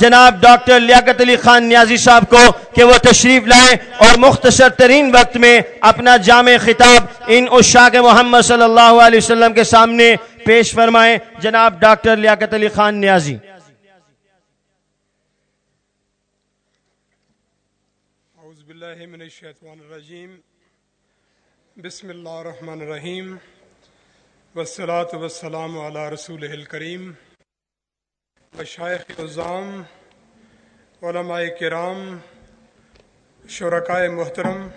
جناب ڈاکٹر لیاقت علی خان نیازی صاحب کو کہ وہ تشریف لائیں اور مختصر ترین وقت میں اپنا جامع خطاب ان اشاق محمد صلی اللہ علیہ وسلم کے سامنے پیش فرمائیں۔ جناب ڈاکٹر لیاقت علی خان نیازی۔ اعوذ باللہ من الشیطان الرجیم۔ بسم اللہ الرحمن الرحیم۔ والصلاة والسلام علی رسول الکریم۔ مشائق عظام، علماء کرام، شرکائے محترم،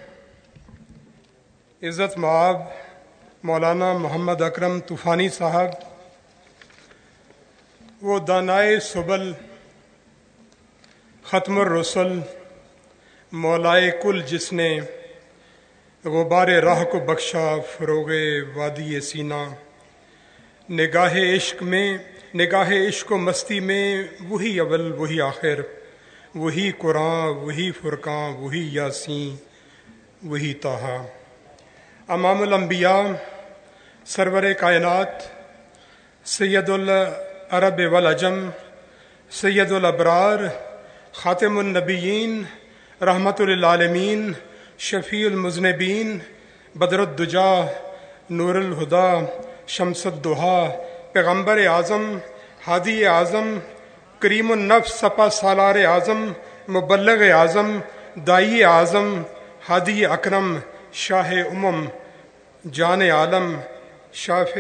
عزت معاب، مولانا محمد اکرم طوفانی صاحب، وہ دانائے سبل، ختم الرسل، مولائے کل جس نے غبار راہ کو بخشا، فروغ وادی سینا، نگاہ عشق میں نگاہ عشق و مستی میں وہی اول، وہی آخر، وہی قرآن، وہی فرقاں وہی یاسین، وہی تاہا امام الانبیاء، سرور کائنات، سید العرب والعجم، سید الابرار، خاتم النبیین، رحمت للعالمین، شفیع المذنبین، بدر الدجا، نور الہدا، شمس الدہا پیغمبر اعظم، ہادی اعظم، کریم النفس سپا سالار اعظم، مبلغ اعظم، دائی اعظم، ہادی اکرم، شاہ امم، جان عالم، شاف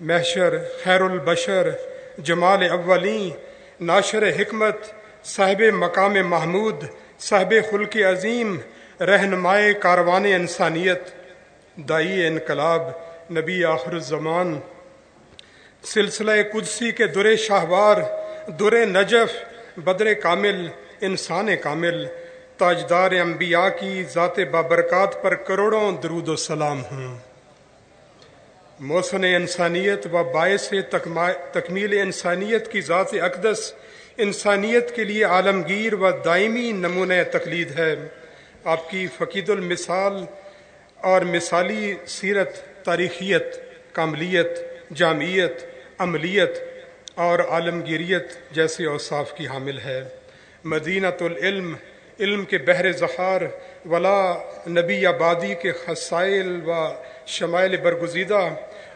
محشر، خیر البشر، جمال اولیں ناشر حکمت، صاحب مقام محمود، صاحب خلق عظیم، رہنمائے کاروان انسانیت، دائی انقلاب، نبی آخر الزمان سلسلہ قدسی کے در شاہوار در نجف بدر کامل، انسان کامل، تاجدار انبیاء کی ذات بابرکات پر کروڑوں درود و سلام ہوں۔ موسن انسانیت و باعث تکمیل انسانیت کی ذات اقدس انسانیت کے لیے عالمگیر و دائمی نمونہ تقلید ہے۔ آپ کی فقید المثال اور مثالی سیرت تاریخیت، کاملیت، جامعیت عملیت اور عالمگیریت جیسے اوصاف کی حامل ہے۔ مدینۃ العلم، علم کے بحر ذخار ولا نبی آبادی کے خسائل و شمائل برگزیدہ،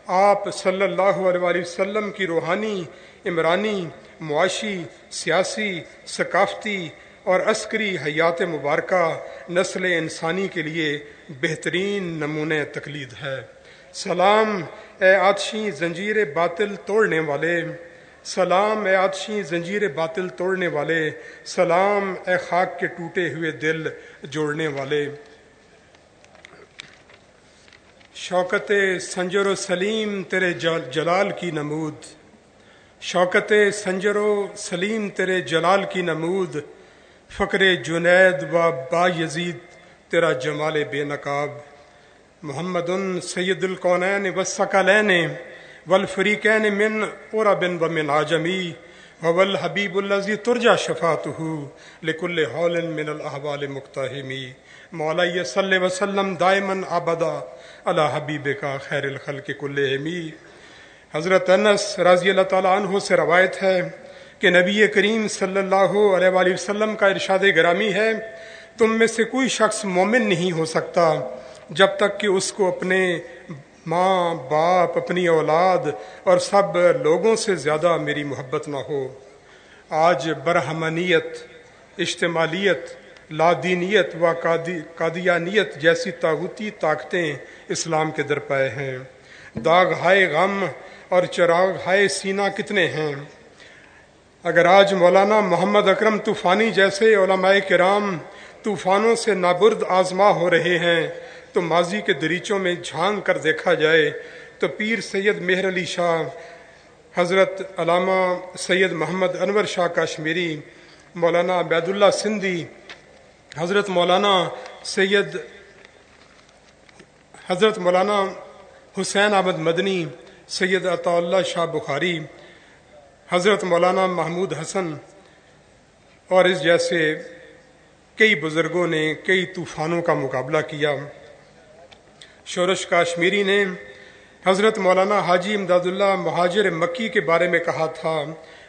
آپ صلی اللہ علیہ وسلم کی روحانی، عمرانی، معاشی، سیاسی، ثقافتی اور عسکری حیات مبارکہ نسل انسانی کے لیے بہترین نمونہ تقلید ہے۔ سلام اے آتشی زنجیر باطل توڑنے والے۔ سلام اے آتشی زنجیر باطل توڑنے والے۔ سلام اے خاک کے ٹوٹے ہوئے دل جوڑنے والے۔ شوکت سنجر و سلیم تیرے جلال کی نمود۔ شوکت سنجر و سلیم تیرے جلال کی نمود۔ فقر جنید و با یزید تیرا جمال بے نقاب۔ محمد سید القونین و سکلین والفریقین من اورا بن و من آجمی وول حبیب الزی ترجا شفات لکل حول من الاحوال مقتحمی. مولا صلی وسلم دائمن آبدا اللہ حبیب کا خیر الخلق کل امی حضرت انس رضی اللہ تعالیٰ عنہ سے روایت ہے کہ نبی کریم صلی اللہ علیہ وآلہ وسلم کا ارشاد گرامی ہے، تم میں سے کوئی شخص مومن نہیں ہو سکتا۔ جب تک کہ اس کو اپنے ماں باپ، اپنی اولاد اور سب لوگوں سے زیادہ میری محبت نہ ہو۔ آج برہمنیت اجتماعیت لادینیت و قادیانیت جیسی تاغوتی طاقتیں اسلام کے در پائے ہیں۔ داغ ہائے غم اور چراغ ہائے سینہ کتنے ہیں۔ اگر آج مولانا محمد اکرم طوفانی جیسے علماء کرام طوفانوں سے نابرد آزما ہو رہے ہیں تو ماضی کے دریچوں میں جھانک کر دیکھا جائے تو پیر سید مہر علی شاہ، حضرت علامہ سید محمد انور شاہ کاشمیری، مولانا عبید اللہ سندھی، حضرت مولانا سید، حضرت مولانا حسین احمد مدنی، سید عطا اللہ شاہ بخاری، حضرت مولانا محمود حسن اور اس جیسے کئی بزرگوں نے، کئی طوفانوں کا مقابلہ کیا۔ شورش کاشمیری نے حضرت مولانا حاجی امداد اللہ مہاجر مکی کے بارے میں کہا تھا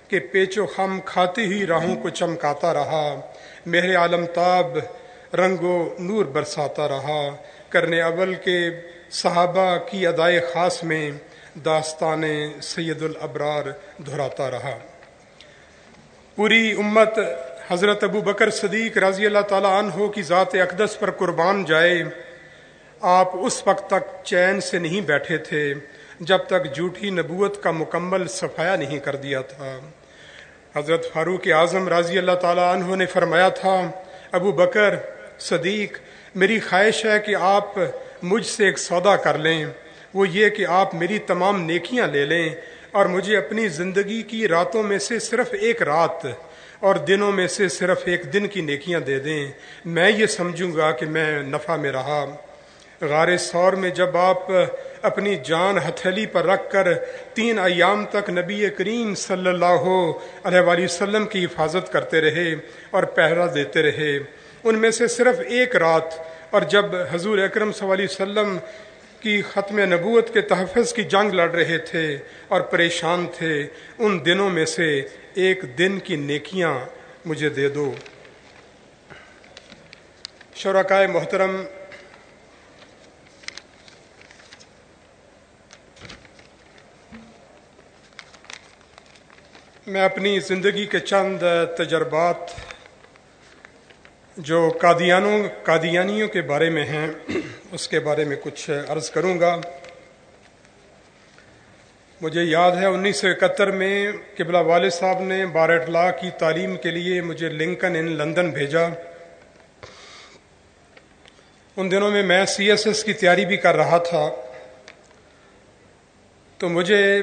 کہ پیچ و خم کھاتے ہی راہوں کو چمکاتا رہا، مہر عالم تاب رنگ و نور برساتا رہا۔ کرنے اول کے صحابہ کی ادائے خاص میں داستان سید الابرار دہراتا رہا۔ پوری امت حضرت ابو بکر صدیق رضی اللہ تعالیٰ عنہ کی ذات اقدس پر قربان جائے۔ آپ اس وقت تک چین سے نہیں بیٹھے تھے جب تک جھوٹی نبوت کا مکمل صفایا نہیں کر دیا تھا۔ حضرت فاروق اعظم رضی اللہ تعالیٰ عنہ نے فرمایا تھا، ابو بکر، صدیق، میری خواہش ہے کہ آپ مجھ سے ایک سودا کر لیں۔ وہ یہ کہ آپ میری تمام نیکیاں لے لیں اور مجھے اپنی زندگی کی راتوں میں سے صرف ایک رات اور دنوں میں سے صرف ایک دن کی نیکیاں دے دیں۔ میں یہ سمجھوں گا کہ میں نفع میں رہا۔ غار سور میں جب آپ اپنی جان ہتھیلی پر رکھ کر تین ایام تک نبی کریم صلی اللہ علیہ وآلہ وسلم کی حفاظت کرتے رہے اور پہرا دیتے رہے، ان میں سے صرف ایک رات اور جب حضور اکرم صلی اللہ علیہ وسلم کی ختم نبوت کے تحفظ کی جنگ لڑ رہے تھے اور پریشان تھے، ان دنوں میں سے ایک دن کی نیکیاں مجھے دے دو۔ شرکائے محترم میں اپنی زندگی کے چند تجربات جو قادیانوں قادیانیوں کے بارے میں ہیں، اس کے بارے میں کچھ عرض کروں گا۔ مجھے یاد ہے انیس سو اکہتر میں قبلہ والد صاحب نے بارٹ لا کی تعلیم کے لیے مجھے لنکن ان لندن بھیجا۔ ان دنوں میں میں سی ایس ایس کی تیاری بھی کر رہا تھا۔ تو مجھے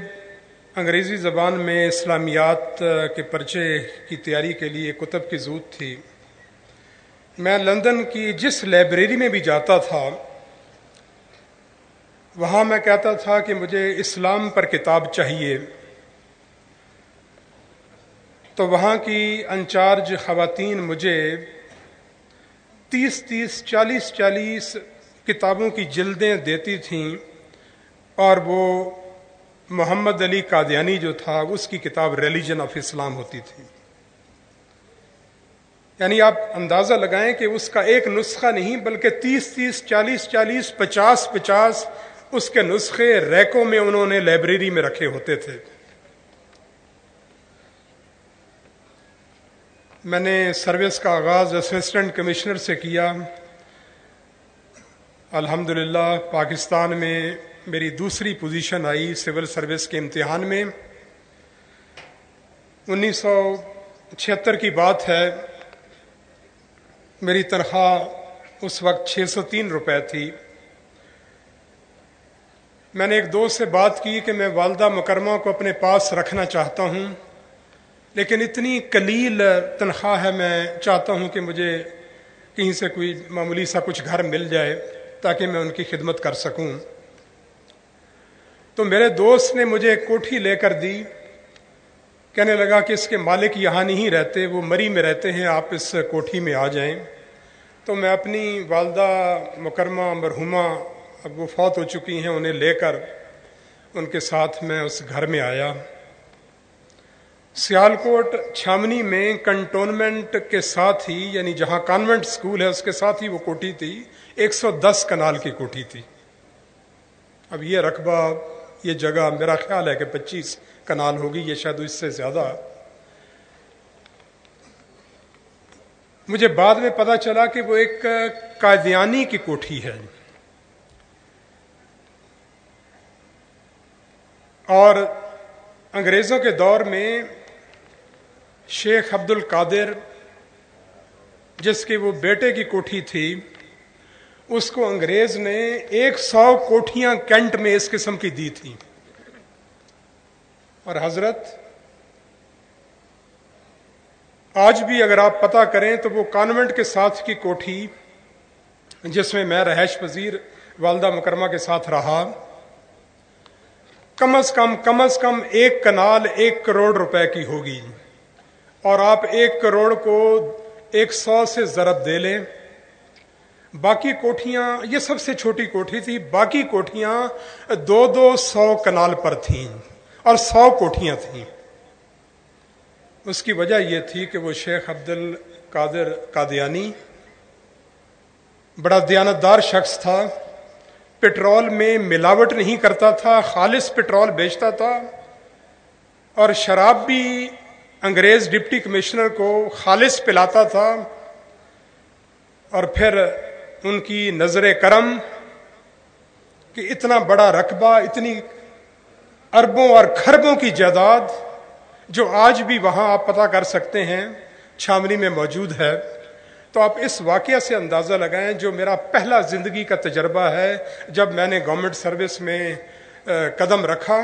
انگریزی زبان میں اسلامیات کے پرچے کی تیاری کے لیے کتب کی ضرورت تھی۔ میں لندن کی جس لائبریری میں بھی جاتا تھا، وہاں میں کہتا تھا کہ مجھے اسلام پر کتاب چاہیے۔ تو وہاں کی انچارج خواتین مجھے تیس تیس، چالیس چالیس کتابوں کی جلدیں دیتی تھیں اور وہ محمد علی قادیانی جو تھا، اس کی کتاب ریلیجن آف اسلام ہوتی تھی۔ یعنی آپ اندازہ لگائیں کہ اس کا ایک نسخہ نہیں، بلکہ تیس تیس، چالیس چالیس، پچاس پچاس اس کے نسخے ریکوں میں انہوں نے لائبریری میں رکھے ہوتے تھے۔ میں نے سروس کا آغاز اسسٹنٹ کمشنر سے کیا۔ الحمدللہ، پاکستان میں میری دوسری پوزیشن آئی سول سروس کے امتحان میں۔ انیس سو چھہتر کی بات ہے۔ میری تنخواہ اس وقت چھ سو تین روپے تھی۔ میں نے ایک دوست سے بات کی کہ میں والدہ مکرمہ کو اپنے پاس رکھنا چاہتا ہوں، لیکن اتنی کلیل تنخواہ ہے، میں چاہتا ہوں کہ مجھے کہیں سے کوئی معمولی سا کچھ گھر مل جائے تاکہ میں ان کی خدمت کر سکوں۔ تو میرے دوست نے مجھے ایک کوٹھی لے کر دی۔ کہنے لگا کہ اس کے مالک یہاں نہیں رہتے، وہ مری میں رہتے ہیں، آپ اس کوٹھی میں آ جائیں۔ تو میں اپنی والدہ مکرمہ مرحومہ اب وہ فوت ہو چکی ہیں، انہیں لے کر ان کے ساتھ میں اس گھر میں آیا۔ سیالکوٹ چھامنی میں کنٹونمنٹ کے ساتھ ہی یعنی جہاں کانوینٹ اسکول ہے، اس کے ساتھ ہی وہ کوٹھی تھی۔ ایک سو دس کنال کی کوٹھی تھی۔ اب یہ رقبہ یہ جگہ میرا خیال ہے کہ پچیس کنال ہوگی، یہ شاید اس سے زیادہ۔ مجھے بعد میں پتا چلا کہ وہ ایک قادیانی کی کوٹھی ہے۔ اور انگریزوں کے دور میں شیخ عبد القادر جس کی وہ بیٹے کی کوٹھی تھی اس کو انگریز نے ایک سو کوٹیاں کینٹ میں اس قسم کی دی تھی۔ اور حضرت، آج بھی اگر آپ پتا کریں تو وہ کانوینٹ کے ساتھ کی کوٹھی جس میں میں رہائش پذیر والدہ مکرمہ کے ساتھ رہا، کم از کم کم از کم ایک کنال ایک کروڑ روپے کی ہوگی۔ اور آپ ایک کروڑ کو ایک سو سے ضرب دے لیں۔ باقی کوٹھیاں، یہ سب سے چھوٹی کوٹھی تھی، باقی کوٹھیاں دو دو سو کنال پر تھیں اور سو کوٹھیاں تھیں۔ اس کی وجہ یہ تھی کہ وہ شیخ عبد القادر قادیانی بڑا دیانتدار شخص تھا پٹرول میں ملاوٹ نہیں کرتا تھا، خالص پٹرول بیچتا تھا اور شراب بھی انگریز ڈپٹی کمشنر کو خالص پلاتا تھا اور پھر ان کی نظر کرم کہ اتنا بڑا رقبہ، اتنی اربوں اور کھربوں کی جائیداد جو آج بھی وہاں آپ پتہ کر سکتے ہیں چھامنی میں موجود ہے۔ تو آپ اس واقعہ سے اندازہ لگائیں، جو میرا پہلا زندگی کا تجربہ ہے، جب میں نے گورنمنٹ سروس میں قدم رکھا۔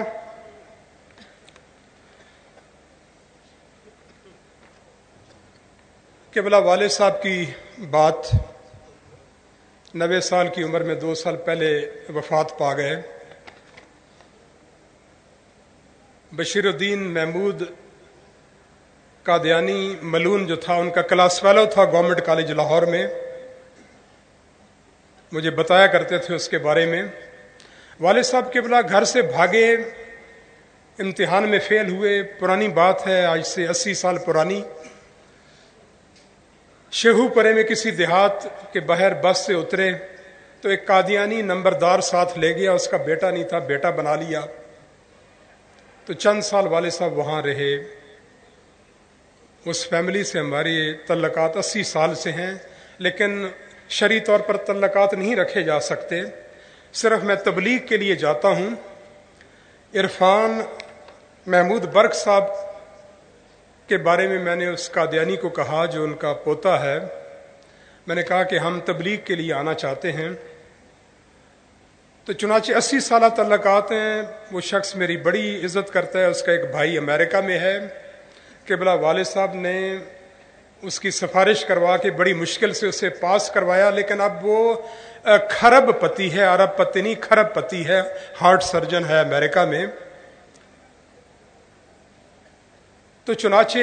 کہ بلا والد صاحب کی بات۔ نوے سال کی عمر میں دو سال پہلے وفات پا گئے۔ بشیر الدین محمود قادیانی ملون جو تھا، ان کا کلاس فیلو تھا گورنمنٹ کالج لاہور میں۔ مجھے بتایا کرتے تھے اس کے بارے میں۔ والد صاحب کے بلا گھر سے بھاگے، امتحان میں فیل ہوئے، پرانی بات ہے، آج سے اسی سال پرانی۔ شہو پرے میں کسی دیہات کے باہر بس سے اترے تو ایک قادیانی نمبردار ساتھ لے گیا، اس کا بیٹا نہیں تھا، بیٹا بنا لیا۔ تو چند سال والد صاحب وہاں رہے۔ اس فیملی سے ہماری تعلقات اسی سال سے ہیں، لیکن شرعی طور پر تعلقات نہیں رکھے جا سکتے۔ صرف میں تبلیغ کے لیے جاتا ہوں۔ عرفان محمود برق صاحب کے بارے میں میں نے اس قادیانی کو کہا جو ان کا پوتا ہے۔ میں نے کہا کہ ہم تبلیغ کے لیے آنا چاہتے ہیں۔ تو چنانچہ اسی سالہ تعلقات ہیں۔ وہ شخص میری بڑی عزت کرتا ہے۔ اس کا ایک بھائی امریکہ میں ہے۔ کہ بلا والد صاحب نے اس کی سفارش کروا کے بڑی مشکل سے اسے پاس کروایا، لیکن اب وہ کھرب پتی ہے، عرب پتی نہیں، کھرب پتی ہے۔ ہارٹ سرجن ہے امریکہ میں۔ تو چنانچہ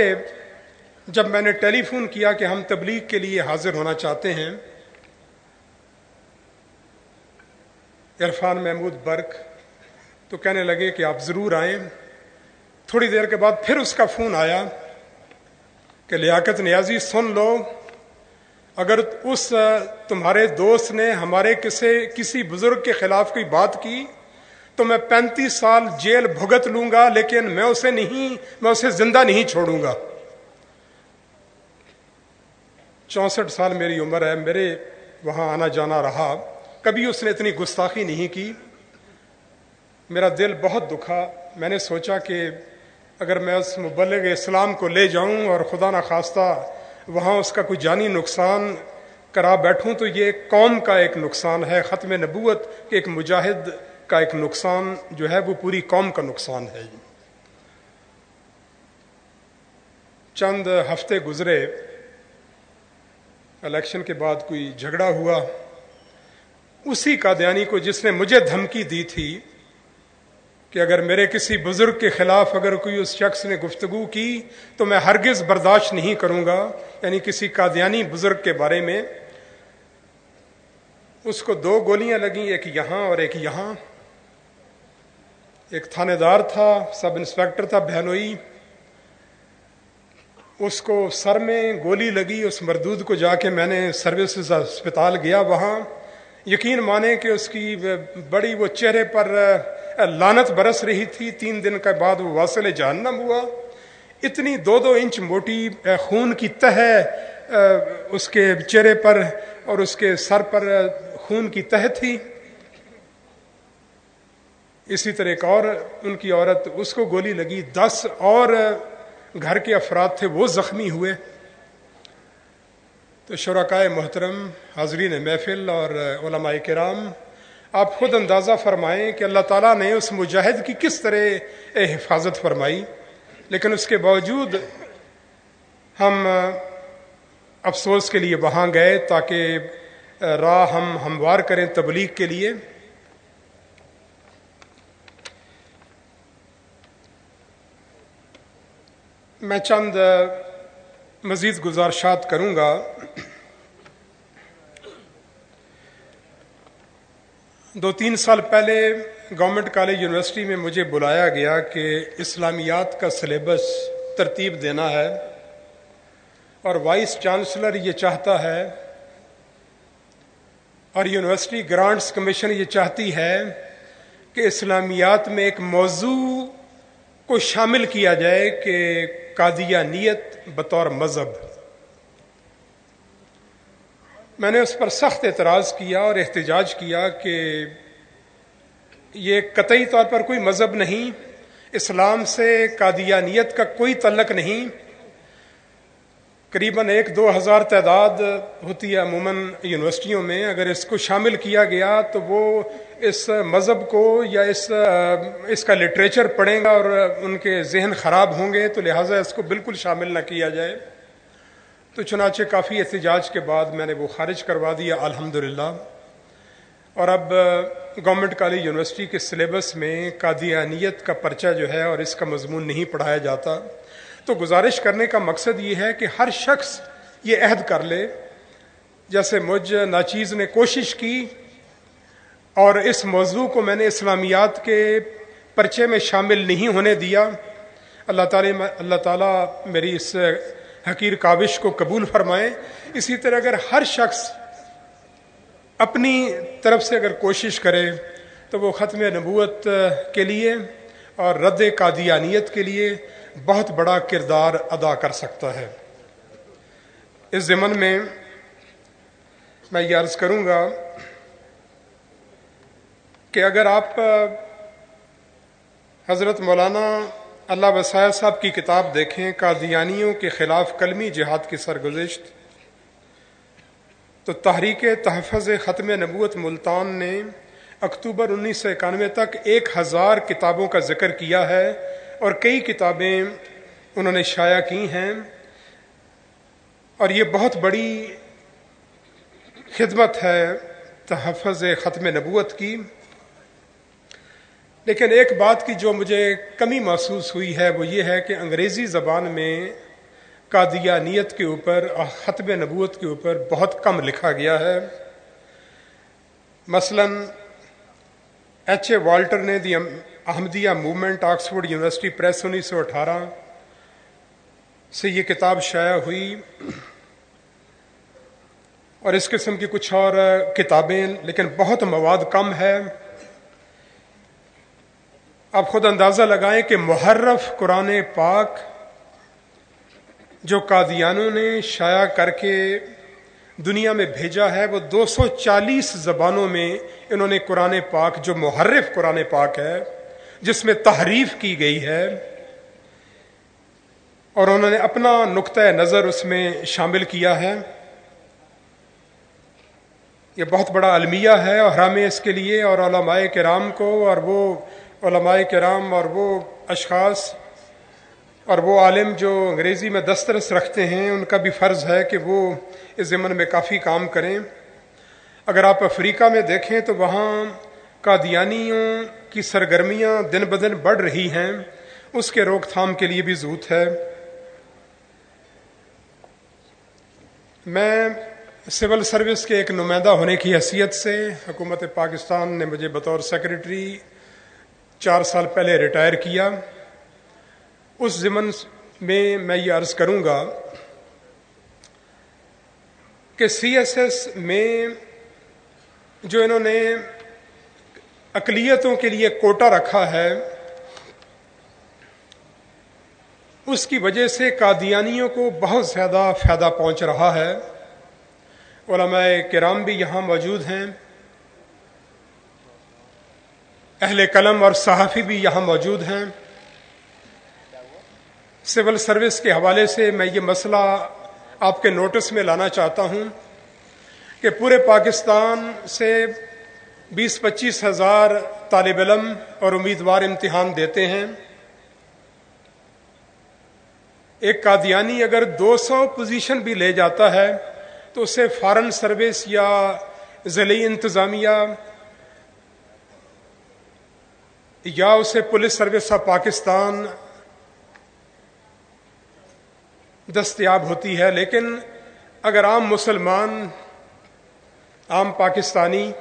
جب میں نے ٹیلی فون کیا کہ ہم تبلیغ کے لیے حاضر ہونا چاہتے ہیں، عرفان محمود برق تو کہنے لگے کہ آپ ضرور آئیں۔ تھوڑی دیر کے بعد پھر اس کا فون آیا کہ لیاقت نیازی سن لو، اگر اس تمہارے دوست نے ہمارے کسی کسی بزرگ کے خلاف کوئی بات کی تو میں پینتیس سال جیل بھگت لوں گا، لیکن میں اسے نہیں، میں اسے زندہ نہیں چھوڑوں گا۔ چونسٹھ سال میری عمر ہے، میرے وہاں آنا جانا رہا۔ کبھی اس نے اتنی گستاخی نہیں کی۔ میرا دل بہت دکھا۔ میں نے سوچا کہ اگر میں اس مبلغ اسلام کو لے جاؤں اور خدا نخواستہ وہاں اس کا کوئی جانی نقصان کرا بیٹھوں، تو یہ قوم کا ایک نقصان ہے، ختم نبوت کے ایک مجاہد کا ایک نقصان جو ہے وہ پوری قوم کا نقصان ہے۔ چند ہفتے گزرے، الیکشن کے بعد کوئی جھگڑا ہوا۔ اسی قادیانی کو جس نے مجھے دھمکی دی تھی کہ اگر میرے کسی بزرگ کے خلاف اگر کوئی اس شخص نے گفتگو کی تو میں ہرگز برداشت نہیں کروں گا یعنی کسی قادیانی بزرگ کے بارے میں۔ اس کو دو گولیاں لگیں، ایک یہاں اور ایک یہاں۔ ایک تھانے دار تھا، سب انسپیکٹر تھا بہنوئی اس کو سر میں گولی لگی، اس مردود کو جا کے میں نے سروسز اسپتال گیا وہاں۔ یقین مانے کہ اس کی بڑی وہ چہرے پر لانت برس رہی تھی۔ تین دن کے بعد وہ واصل جہنم ہوا۔ اتنی دو دو انچ موٹی خون کی تہ اس کے چہرے پر اور اس کے سر پر خون کی تہ تھی۔ اسی طرح ایک اور ان کی عورت، اس کو گولی لگی، دس اور گھر کے افراد تھے، وہ زخمی ہوئے۔ تو شرکائے محترم، حاضرین محفل اور علماء کرام، آپ خود اندازہ فرمائیں کہ اللہ تعالیٰ نے اس مجاہد کی کس طرح حفاظت فرمائی۔ لیکن اس کے باوجود ہم افسوس کے لیے وہاں گئے تاکہ راہ ہم ہموار کریں تبلیغ کے لیے۔ میں چند مزید گزارشات کروں گا۔ دو تین سال پہلے گورنمنٹ کالج یونیورسٹی میں مجھے بلایا گیا کہ اسلامیات کا سلیبس ترتیب دینا ہے اور وائس چانسلر یہ چاہتا ہے اور یونیورسٹی گرانٹس کمیشن یہ چاہتی ہے کہ اسلامیات میں ایک موضوع کو شامل کیا جائے کہ قادیانیت بطور مذہب۔ میں نے اس پر سخت اعتراض کیا اور احتجاج کیا کہ یہ قطعی طور پر کوئی مذہب نہیں، اسلام سے قادیانیت کا کوئی تعلق نہیں قریباً ایک دو ہزار تعداد ہوتی ہے عموماً یونیورسٹیوں میں۔ اگر اس کو شامل کیا گیا تو وہ اس مذہب کو یا اس اس کا لٹریچر پڑھیں گا اور ان کے ذہن خراب ہوں گے تو لہٰذا اس کو بالکل شامل نہ کیا جائے۔ تو چنانچہ کافی احتجاج کے بعد میں نے وہ خارج کروا دیا الحمد اور اب گورنمنٹ کالج یونیورسٹی کے سلیبس میں قادیانیت کا پرچہ جو ہے اور اس کا مضمون نہیں پڑھایا جاتا۔ تو گزارش کرنے کا مقصد یہ ہے کہ ہر شخص یہ عہد کر لے۔ جیسے مجھ ناچیز نے کوشش کی اور اس موضوع کو میں نے اسلامیات کے پرچے میں شامل نہیں ہونے دیا۔ اللہ تعالی اللہ تعالیٰ میری اس حقیر کاوش کو قبول فرمائے۔ اسی طرح اگر ہر شخص اپنی طرف سے اگر کوشش کرے تو وہ ختم نبوت کے لیے اور رد قادیانیت کے لیے بہت بڑا کردار ادا کر سکتا ہے۔ اس ضمن میں میں یہ عرض کروں گا کہ اگر آپ، حضرت مولانا اللہ وسائے صاحب کی کتاب دیکھیں، قادیانیوں کے خلاف کلمی جہاد کی سرگزشت، تو تحریک تحفظ ختم نبوت ملتان نے اکتوبر انیس سو اکانوے تک ایک ہزار کتابوں کا ذکر کیا ہے۔ اور کئی کتابیں انہوں نے شائع کی ہیں اور یہ بہت بڑی خدمت ہے تحفظ ختم نبوت کی۔ لیکن ایک بات کی جو مجھے کمی محسوس ہوئی ہے وہ یہ ہے کہ انگریزی زبان میں قادیانیت کے اوپر اور ختم نبوت کے اوپر بہت کم لکھا گیا ہے۔ مثلا ایچ اے والٹر نے the Ahmadiyya movement Oxford University Press انیس سو اٹھارہ سے یہ کتاب شائع ہوئی اور اس قسم کی کچھ اور کتابیں لیکن بہت مواد کم ہے آپ خود اندازہ لگائیں کہ محرف قرآن پاک جو قادیانوں نے شائع کر کے دنیا میں بھیجا ہے وہ دو سو چالیس زبانوں میں انہوں نے قرآن پاک جو محرف قرآن پاک ہے، جس میں تحریف کی گئی ہے، اور انہوں نے اپنا نقطۂ نظر اس میں شامل کیا ہے۔ یہ بہت بڑا المیہ ہے اور ہمیں اس کے لیے اور علماء کرام کو اور وہ علماء کرام اور وہ اشخاص اور وہ عالم جو انگریزی میں دسترس رکھتے ہیں، ان کا بھی فرض ہے کہ وہ اس ضمن میں کافی کام کریں۔ اگر آپ افریقہ میں دیکھیں تو وہاں قادیانیوں کی سرگرمیاں دن بدن بڑھ رہی ہیں۔ اس کے روک تھام کے لیے بھی ضرورت ہے۔ میں سول سروس کے ایک نمائندہ ہونے کی حیثیت سے حکومت پاکستان نے مجھے بطور سیکرٹری چار سال پہلے ریٹائر کیا۔ اس ضمن میں میں یہ عرض کروں گا کہ سی ایس ایس میں جو انہوں نے اقلیتوں کے لیے کوٹا رکھا ہے، اس کی وجہ سے قادیانیوں کو بہت زیادہ فائدہ پہنچ رہا ہے۔ علماء کرام بھی یہاں موجود ہیں۔ اہل قلم اور صحافی بھی یہاں موجود ہیں۔ سول سروس کے حوالے سے میں یہ مسئلہ آپ کے نوٹس میں لانا چاہتا ہوں۔ کہ پورے پاکستان سے بیس پچیس ہزار طالب علم اور امیدوار امتحان دیتے ہیں۔ ایک قادیانی اگر دو سو پوزیشن بھی لے جاتا ہے تو اسے فارن سروس یا ضلعی انتظامیہ یا اسے پولیس سروس آف پاکستان دستیاب ہوتی ہے۔ لیکن اگر عام مسلمان عام پاکستانی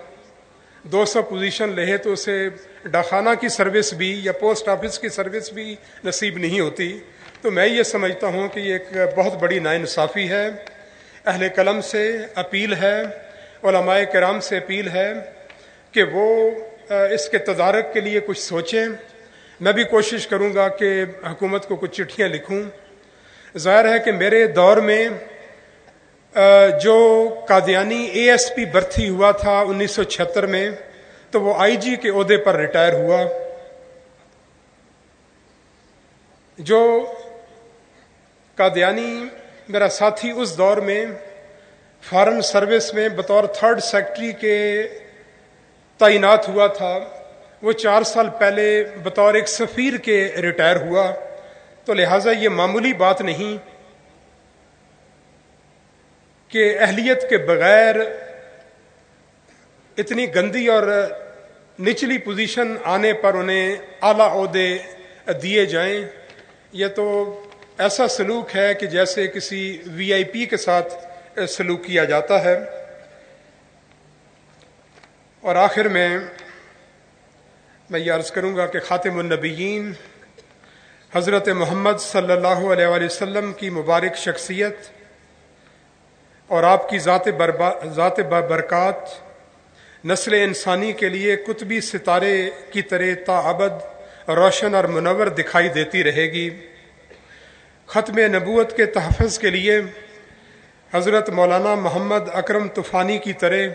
دو سو پوزیشن لے تو اسے ڈاکخانہ کی سروس بھی یا پوسٹ آفس کی سروس بھی نصیب نہیں ہوتی۔ تو میں یہ سمجھتا ہوں کہ یہ ایک بہت بڑی ناانصافی ہے۔ اہل قلم سے اپیل ہے، علماء کرام سے اپیل ہے کہ وہ اس کے تدارک کے لیے کچھ سوچیں۔ میں بھی کوشش کروں گا کہ حکومت کو کچھ چٹھیاں لکھوں۔ ظاہر ہے کہ میرے دور میں جو قادیانی اے ایس پی برتھی ہوا تھا انیس سو چھہتر میں، تو وہ آئی جی کے عہدے پر ریٹائر ہوا۔ جو قادیانی میرا ساتھی اس دور میں فارن سروس میں بطور تھرڈ سیکٹری کے تعینات ہوا تھا، وہ چار سال پہلے بطور ایک سفیر کے ریٹائر ہوا۔ تو لہٰذا یہ معمولی بات نہیں کہ اہلیت کے بغیر اتنی گندی اور نچلی پوزیشن آنے پر انہیں اعلی عہدے دیے جائیں۔ یہ تو ایسا سلوک ہے کہ جیسے کسی وی آئی پی کے ساتھ سلوک کیا جاتا ہے۔ اور آخر میں میں یہ عرض کروں گا کہ خاتم النبیین، حضرت محمد صلی اللہ علیہ وسلم کی مبارک شخصیت اور آپ کی ذات ذات برکات نسل انسانی کے لیے کتبی ستارے کی طرح تعبد روشن اور منور دکھائی دیتی رہے گی۔ ختم نبوت کے تحفظ کے لیے حضرت مولانا محمد اکرم طوفانی کی طرح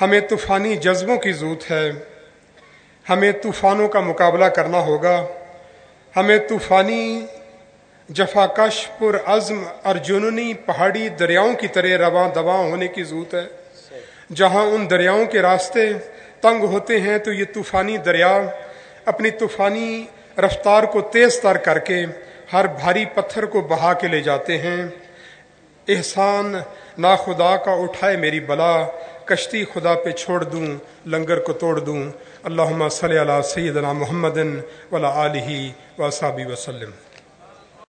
ہمیں طوفانی جذبوں کی ضرورت ہے۔ ہمیں طوفانوں کا مقابلہ کرنا ہوگا۔ ہمیں طوفانی جفاکش پر عزم اور جنونی پہاڑی دریاؤں کی طرح رواں دواں ہونے کی ضرورت ہے۔ جہاں ان دریاؤں کے راستے تنگ ہوتے ہیں، تو یہ طوفانی دریا اپنی طوفانی رفتار کو تیز تر کر کے ہر بھاری پتھر کو بہا کے لے جاتے ہیں۔ احسان نا خدا کا اٹھائے میری بلا، کشتی خدا پہ چھوڑ دوں، لنگر کو توڑ دوں۔ اللہ صلی اللہ سیدنا محمد ولا علیہ وصابی وسلم۔